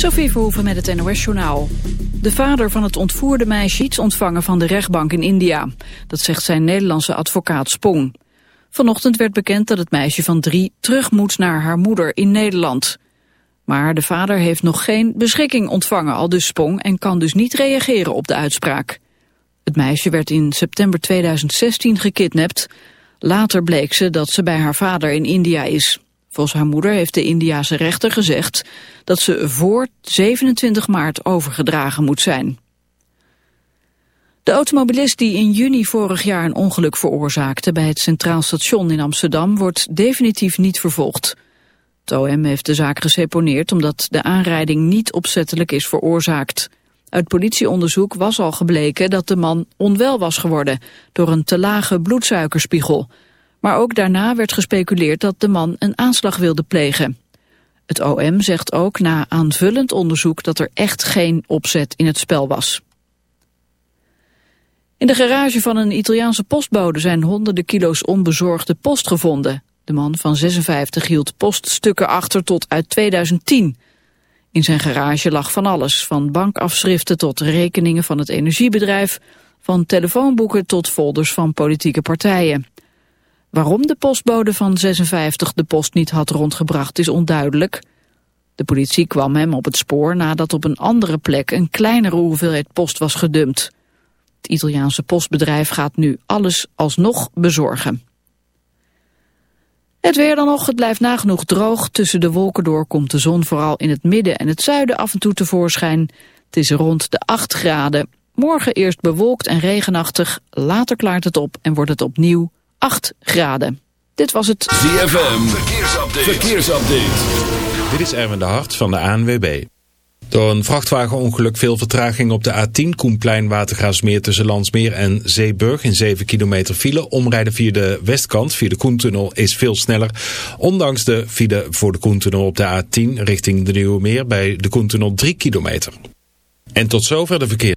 Sophie Verhoeven met het NOS-journaal. De vader van het ontvoerde meisje iets ontvangen van de rechtbank in India. Dat zegt zijn Nederlandse advocaat Spong. Vanochtend werd bekend dat het meisje van drie terug moet naar haar moeder in Nederland. Maar de vader heeft nog geen beschikking ontvangen, al dus Spong... en kan dus niet reageren op de uitspraak. Het meisje werd in september 2016 gekidnapt. Later bleek ze dat ze bij haar vader in India is. Volgens haar moeder heeft de Indiase rechter gezegd dat ze voor 27 maart overgedragen moet zijn. De automobilist die in juni vorig jaar een ongeluk veroorzaakte bij het Centraal Station in Amsterdam wordt definitief niet vervolgd. Het OM heeft de zaak geseponeerd omdat de aanrijding niet opzettelijk is veroorzaakt. Uit politieonderzoek was al gebleken dat de man onwel was geworden door een te lage bloedsuikerspiegel. Maar ook daarna werd gespeculeerd dat de man een aanslag wilde plegen. Het OM zegt ook na aanvullend onderzoek dat er echt geen opzet in het spel was. In de garage van een Italiaanse postbode zijn honderden kilo's onbezorgde post gevonden. De man van 56 hield poststukken achter tot uit 2010. In zijn garage lag van alles, van bankafschriften tot rekeningen van het energiebedrijf, van telefoonboeken tot folders van politieke partijen. Waarom de postbode van 56 de post niet had rondgebracht is onduidelijk. De politie kwam hem op het spoor nadat op een andere plek een kleinere hoeveelheid post was gedumpt. Het Italiaanse postbedrijf gaat nu alles alsnog bezorgen. Het weer dan nog, het blijft nagenoeg droog. Tussen de wolken door komt de zon vooral in het midden en het zuiden af en toe tevoorschijn. Het is rond de 8 graden. Morgen eerst bewolkt en regenachtig, later klaart het op en wordt het opnieuw 8 graden. Dit was het ZFM, verkeersupdate. verkeersupdate. Dit is Erwin de Hart van de ANWB. Door een vrachtwagenongeluk veel vertraging op de A10 Koenplein Watergraafsmeer tussen Landsmeer en Zeeburg in 7 kilometer file. Omrijden via de westkant, via de Koentunnel, is veel sneller. Ondanks de file voor de Koentunnel op de A10 richting de Nieuwe Meer bij de Koentunnel 3 kilometer. En tot zover de verkeer.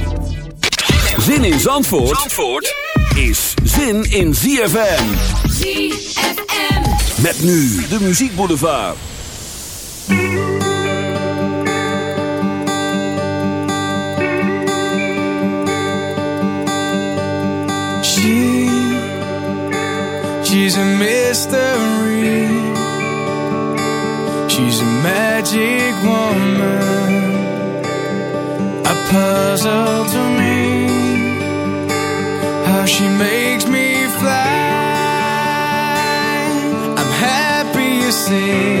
Zin in Zandvoort, Zandvoort is zin in ZFM. ZFM. Met nu de muziekboulevard. She, she's a mystery. She's a magic woman, a puzzle to me. How she makes me fly. I'm happy you see.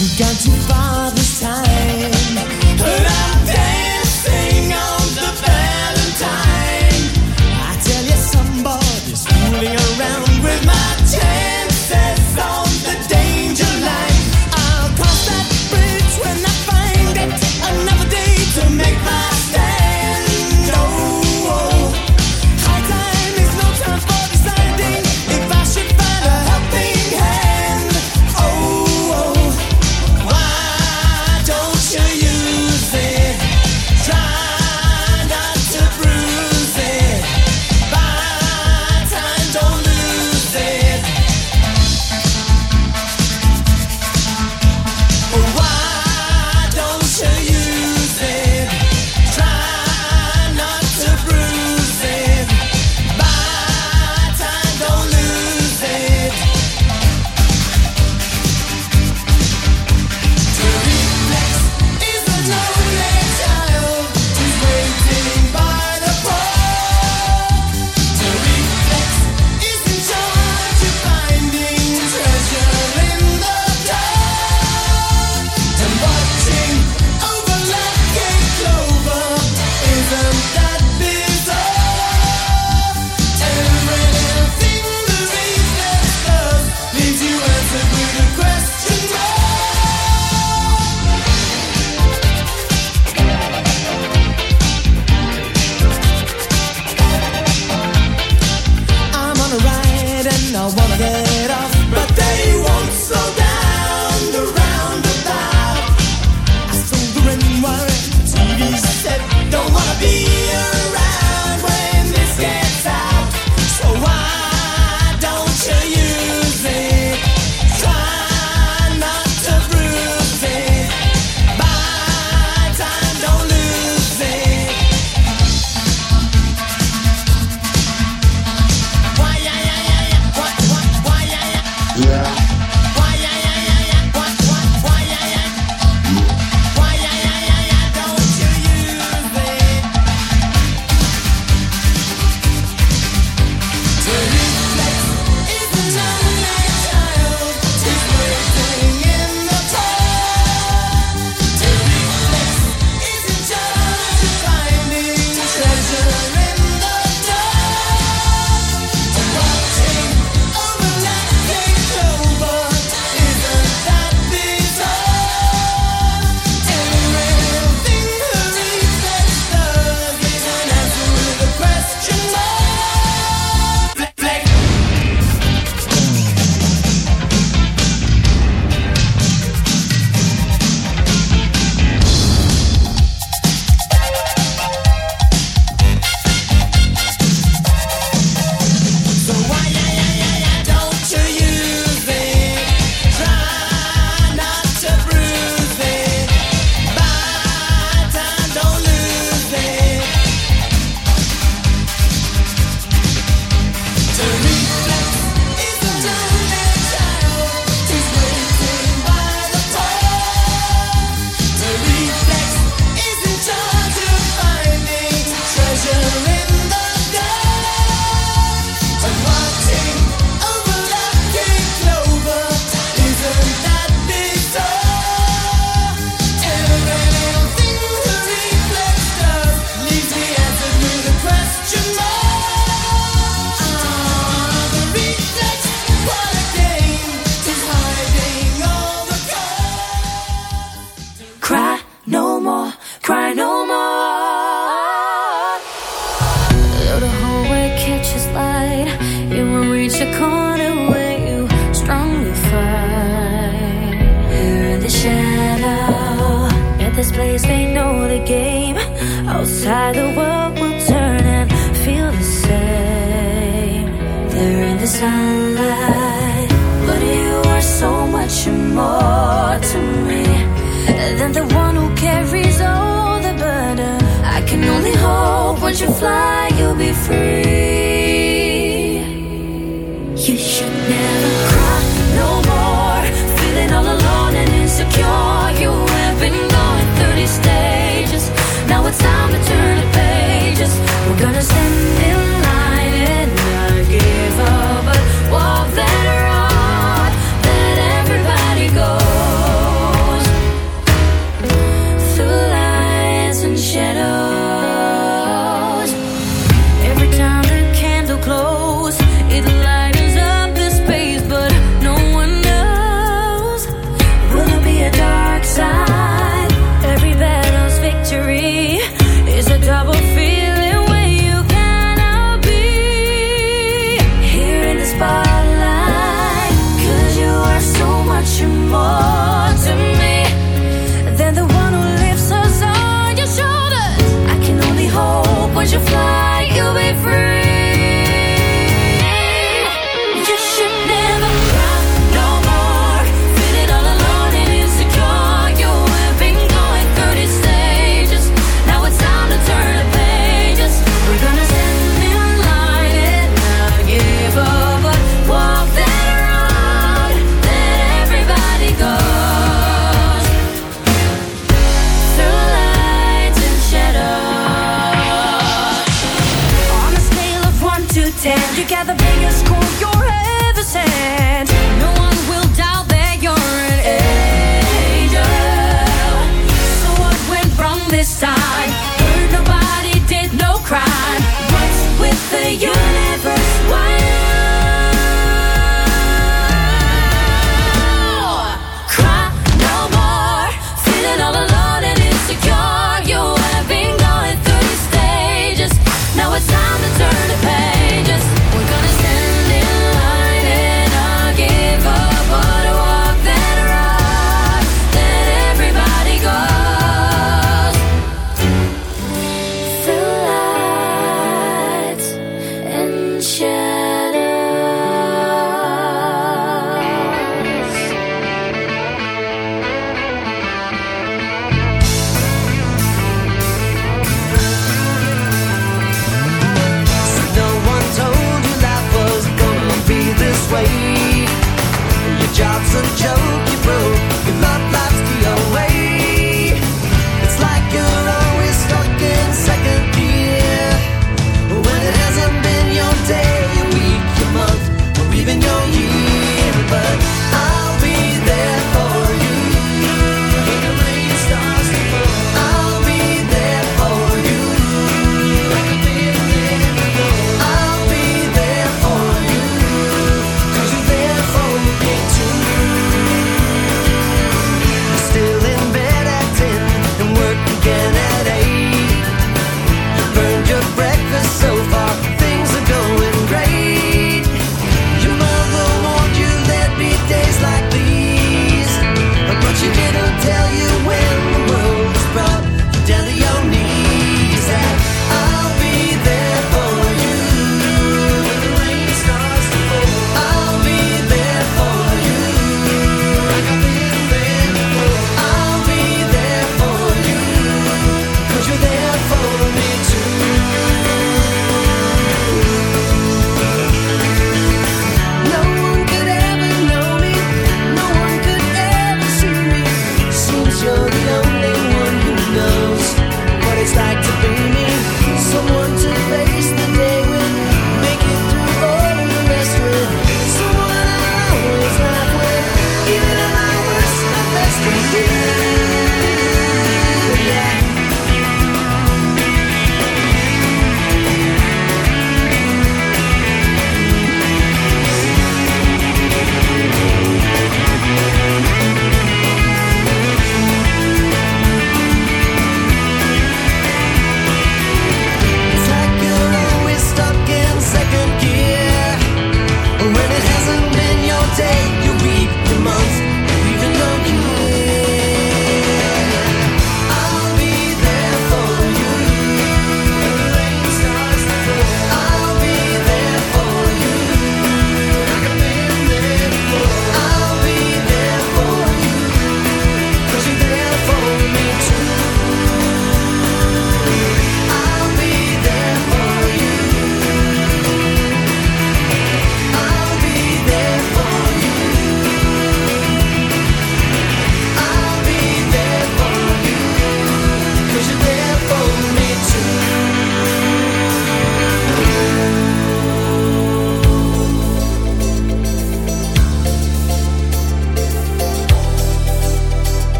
You got to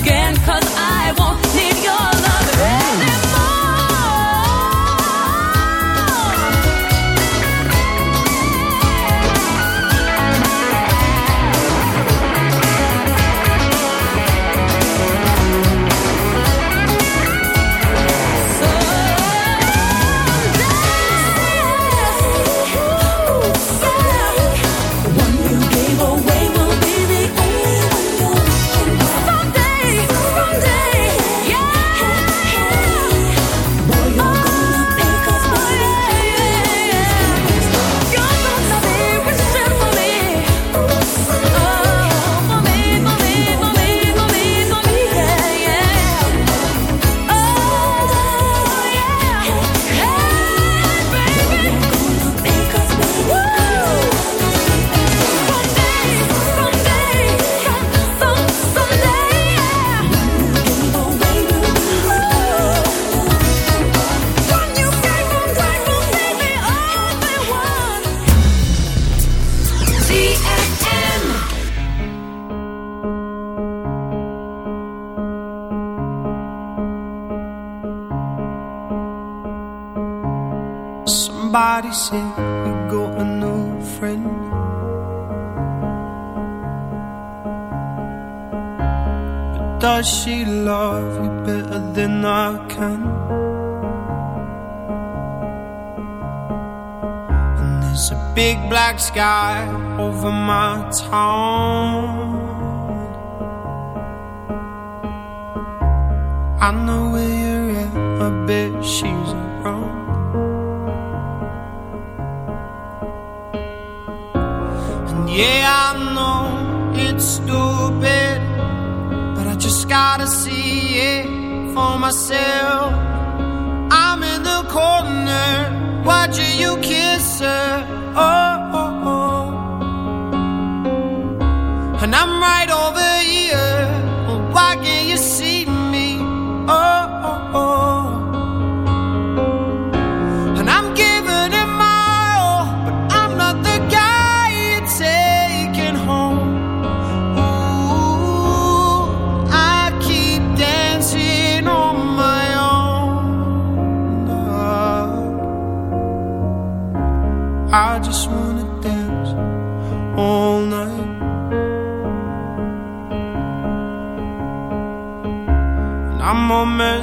again. its home. I know where you're at, I bet she's wrong. And yeah, I know it's stupid, but I just gotta see it for myself. I'm in the corner, watching you kiss her. Oh. and I'm right over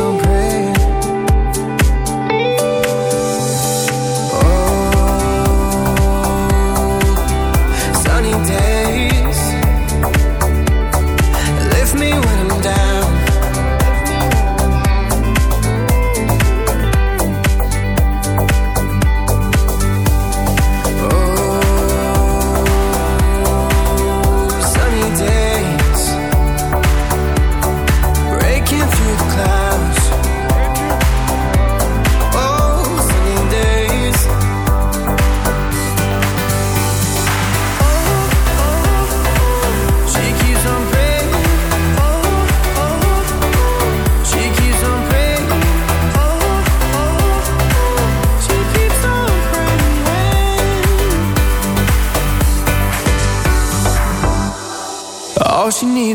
some praise.